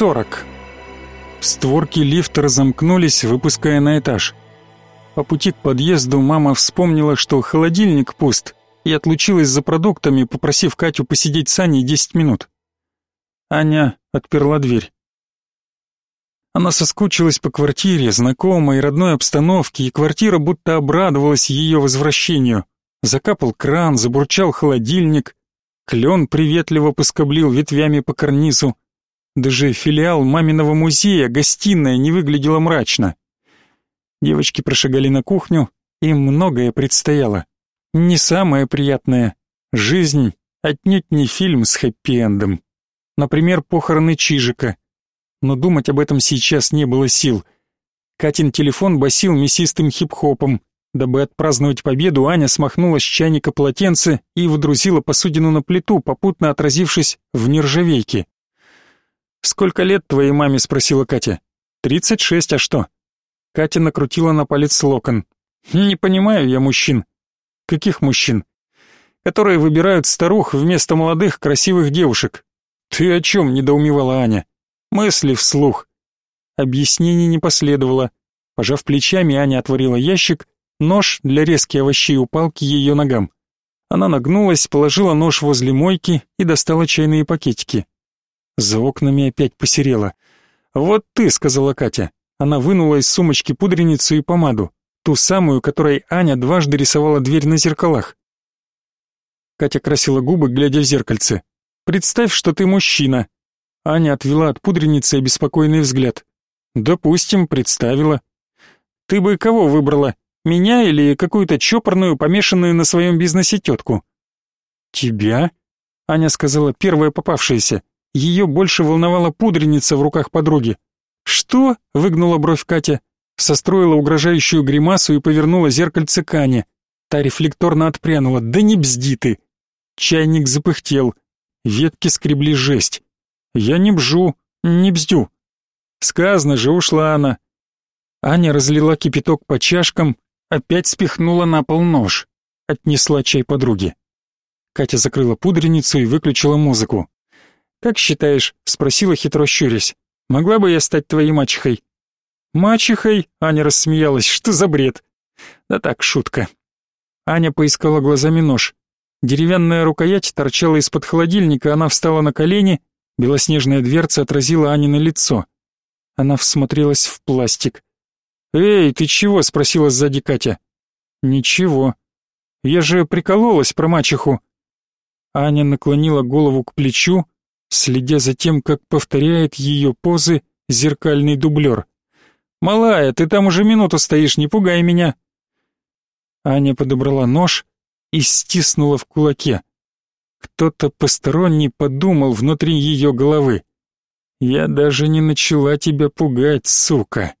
сорок. Створки лифта разомкнулись, выпуская на этаж. По пути к подъезду мама вспомнила, что холодильник пуст, и отлучилась за продуктами, попросив Катю посидеть с Аней десять минут. Аня отперла дверь. Она соскучилась по квартире, знакомой родной обстановке, и квартира будто обрадовалась ее возвращению. Закапал кран, забурчал холодильник, клен приветливо поскоблил ветвями по карнизу. Даже филиал маминого музея, гостиная, не выглядела мрачно. Девочки прошагали на кухню, им многое предстояло. Не самое приятное. Жизнь отнюдь не фильм с хэппи-эндом. Например, похороны Чижика. Но думать об этом сейчас не было сил. Катин телефон басил мясистым хип-хопом. Дабы отпраздновать победу, Аня смахнула с чайника полотенце и вдрузила посудину на плиту, попутно отразившись в нержавейке. «Сколько лет твоей маме?» — спросила Катя. «Тридцать шесть, а что?» Катя накрутила на палец локон. «Не понимаю я мужчин». «Каких мужчин?» «Которые выбирают старух вместо молодых красивых девушек». «Ты о чем?» — недоумевала Аня. «Мысли вслух». Объяснений не последовало. Пожав плечами, Аня отворила ящик, нож для резки овощей упал к ее ногам. Она нагнулась, положила нож возле мойки и достала чайные пакетики. За окнами опять посерело. «Вот ты», — сказала Катя. Она вынула из сумочки пудреницу и помаду, ту самую, которой Аня дважды рисовала дверь на зеркалах. Катя красила губы, глядя в зеркальце. «Представь, что ты мужчина». Аня отвела от пудреницы обеспокоенный взгляд. «Допустим, представила». «Ты бы кого выбрала? Меня или какую-то чопорную, помешанную на своем бизнесе тетку?» «Тебя?» — Аня сказала первая попавшаяся. Ее больше волновала пудреница в руках подруги. «Что?» — выгнула бровь Катя. Состроила угрожающую гримасу и повернула зеркальце к Ане. Та рефлекторно отпрянула. «Да не бзди ты!» Чайник запыхтел. Ветки скребли жесть. «Я не бжу, не бздю». Сказано же, ушла она. Аня разлила кипяток по чашкам, опять спихнула на пол нож. Отнесла чай подруге. Катя закрыла пудреницу и выключила музыку. «Как считаешь?» — спросила хитро щурясь. «Могла бы я стать твоей мачехой?» «Мачехой?» — Аня рассмеялась. «Что за бред?» «Да так, шутка». Аня поискала глазами нож. Деревянная рукоять торчала из-под холодильника, она встала на колени, белоснежная дверца отразила Ани на лицо. Она всмотрелась в пластик. «Эй, ты чего?» — спросила сзади Катя. «Ничего. Я же прикололась про мачеху». Аня наклонила голову к плечу, следя за тем, как повторяет ее позы зеркальный дублер. «Малая, ты там уже минуту стоишь, не пугай меня!» Аня подобрала нож и стиснула в кулаке. Кто-то посторонний подумал внутри ее головы. «Я даже не начала тебя пугать, сука!»